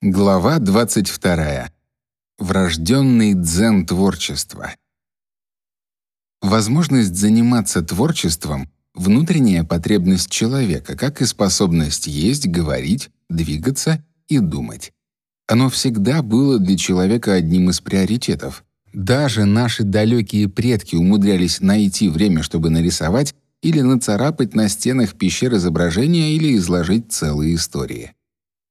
Глава 22. Врожденный дзен творчества. Возможность заниматься творчеством — внутренняя потребность человека, как и способность есть, говорить, двигаться и думать. Оно всегда было для человека одним из приоритетов. Даже наши далекие предки умудрялись найти время, чтобы нарисовать или нацарапать на стенах пещер изображения или изложить целые истории.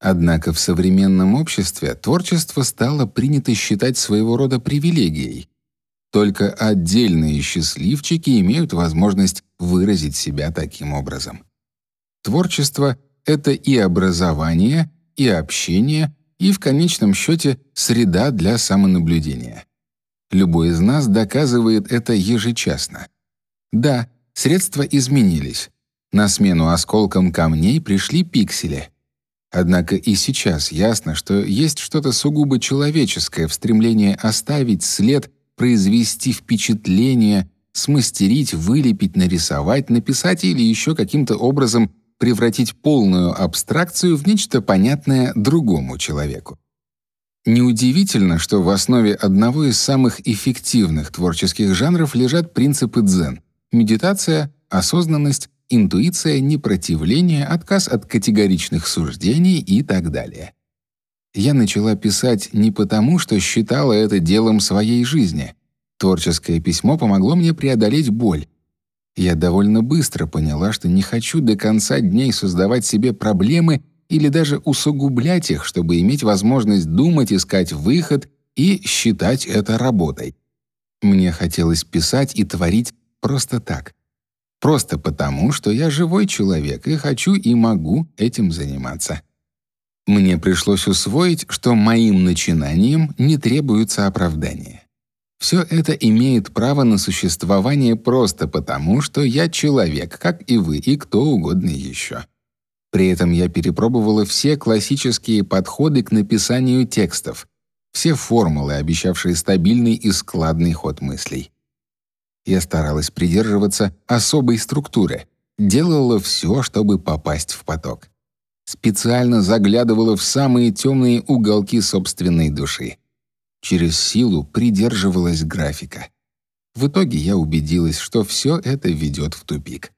Однако в современном обществе творчество стало принято считать своего рода привилегией. Только отдельные счастливчики имеют возможность выразить себя таким образом. Творчество — это и образование, и общение, и в конечном счете среда для самонаблюдения. Любой из нас доказывает это ежечасно. Да, средства изменились. На смену осколкам камней пришли пиксели — Однако и сейчас ясно, что есть что-то сугубо человеческое в стремлении оставить след, произвести впечатление, смастерить, вылепить, нарисовать, написать или еще каким-то образом превратить полную абстракцию в нечто понятное другому человеку. Неудивительно, что в основе одного из самых эффективных творческих жанров лежат принципы дзен — медитация, осознанность, интуиция, непротивление, отказ от категоричных суждений и так далее. Я начала писать не потому, что считала это делом своей жизни. Творческое письмо помогло мне преодолеть боль. Я довольно быстро поняла, что не хочу до конца дней создавать себе проблемы или даже усугублять их, чтобы иметь возможность думать, искать выход и считать это работой. Мне хотелось писать и творить просто так, Просто потому, что я живой человек и хочу и могу этим заниматься. Мне пришлось усвоить, что моим начинаниям не требуется оправдания. Все это имеет право на существование просто потому, что я человек, как и вы, и кто угодно еще. При этом я перепробовала все классические подходы к написанию текстов, все формулы, обещавшие стабильный и складный ход мыслей. Я старалась придерживаться особой структуры, делала все, чтобы попасть в поток. Специально заглядывала в самые темные уголки собственной души. Через силу придерживалась графика. В итоге я убедилась, что все это ведет в тупик.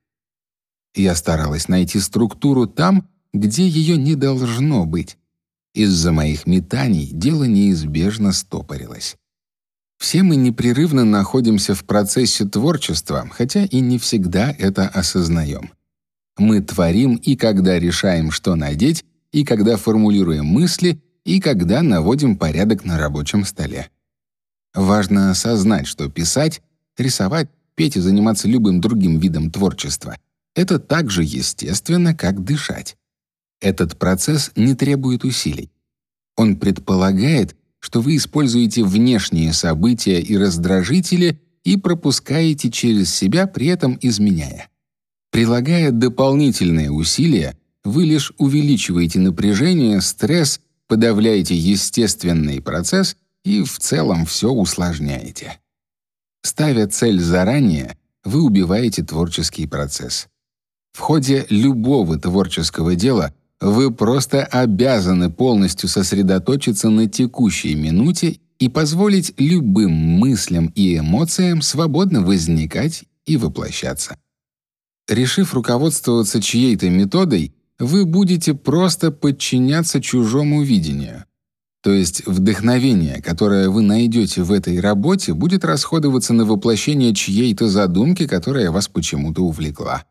Я старалась найти структуру там, где ее не должно быть. Из-за моих метаний дело неизбежно стопорилось. Все мы непрерывно находимся в процессе творчества, хотя и не всегда это осознаем. Мы творим и когда решаем, что надеть, и когда формулируем мысли, и когда наводим порядок на рабочем столе. Важно осознать, что писать, рисовать, петь и заниматься любым другим видом творчества — это так же естественно, как дышать. Этот процесс не требует усилий. Он предполагает, что вы используете внешние события и раздражители и пропускаете через себя, при этом изменяя. Прилагая дополнительные усилия, вы лишь увеличиваете напряжение, стресс, подавляете естественный процесс и в целом все усложняете. Ставя цель заранее, вы убиваете творческий процесс. В ходе любого творческого дела вы просто обязаны полностью сосредоточиться на текущей минуте и позволить любым мыслям и эмоциям свободно возникать и воплощаться. Решив руководствоваться чьей-то методой, вы будете просто подчиняться чужому видению. То есть вдохновение, которое вы найдете в этой работе, будет расходоваться на воплощение чьей-то задумки, которая вас почему-то увлекла.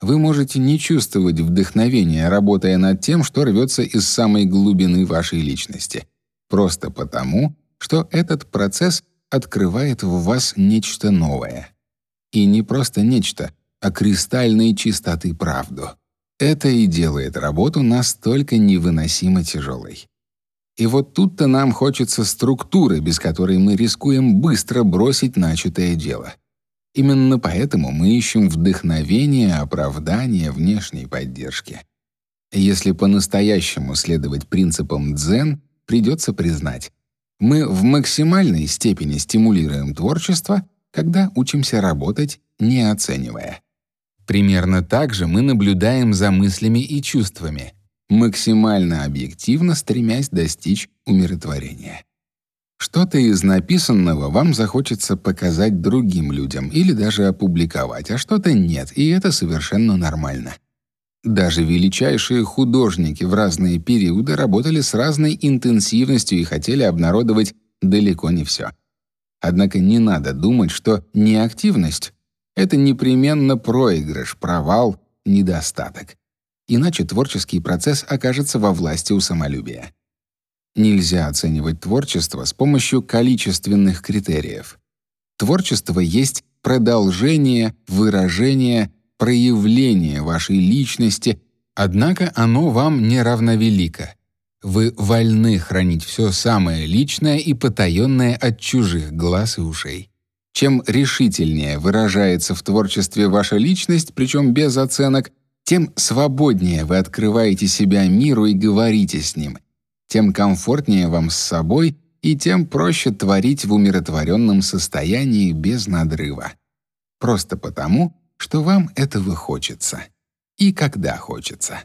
Вы можете не чувствовать вдохновения, работая над тем, что рвется из самой глубины вашей личности, просто потому, что этот процесс открывает в вас нечто новое. И не просто нечто, а кристальной чистоты правду. Это и делает работу настолько невыносимо тяжелой. И вот тут-то нам хочется структуры, без которой мы рискуем быстро бросить начатое дело. Именно поэтому мы ищем вдохновение, оправдание, внешней поддержки. Если по-настоящему следовать принципам дзен, придется признать, мы в максимальной степени стимулируем творчество, когда учимся работать, не оценивая. Примерно так же мы наблюдаем за мыслями и чувствами. максимально объективно стремясь достичь умиротворения. Что-то из написанного вам захочется показать другим людям или даже опубликовать, а что-то нет, и это совершенно нормально. Даже величайшие художники в разные периоды работали с разной интенсивностью и хотели обнародовать далеко не все. Однако не надо думать, что неактивность — это непременно проигрыш, провал, недостаток. Иначе творческий процесс окажется во власти у самолюбия. Нельзя оценивать творчество с помощью количественных критериев. Творчество есть продолжение, выражение, проявление вашей личности, однако оно вам не равновелико. Вы вольны хранить все самое личное и потаенное от чужих глаз и ушей. Чем решительнее выражается в творчестве ваша личность, причем без оценок, тем свободнее вы открываете себя миру и говорите с ним — тем комфортнее вам с собой и тем проще творить в умиротворенном состоянии без надрыва. Просто потому, что вам этого хочется. И когда хочется.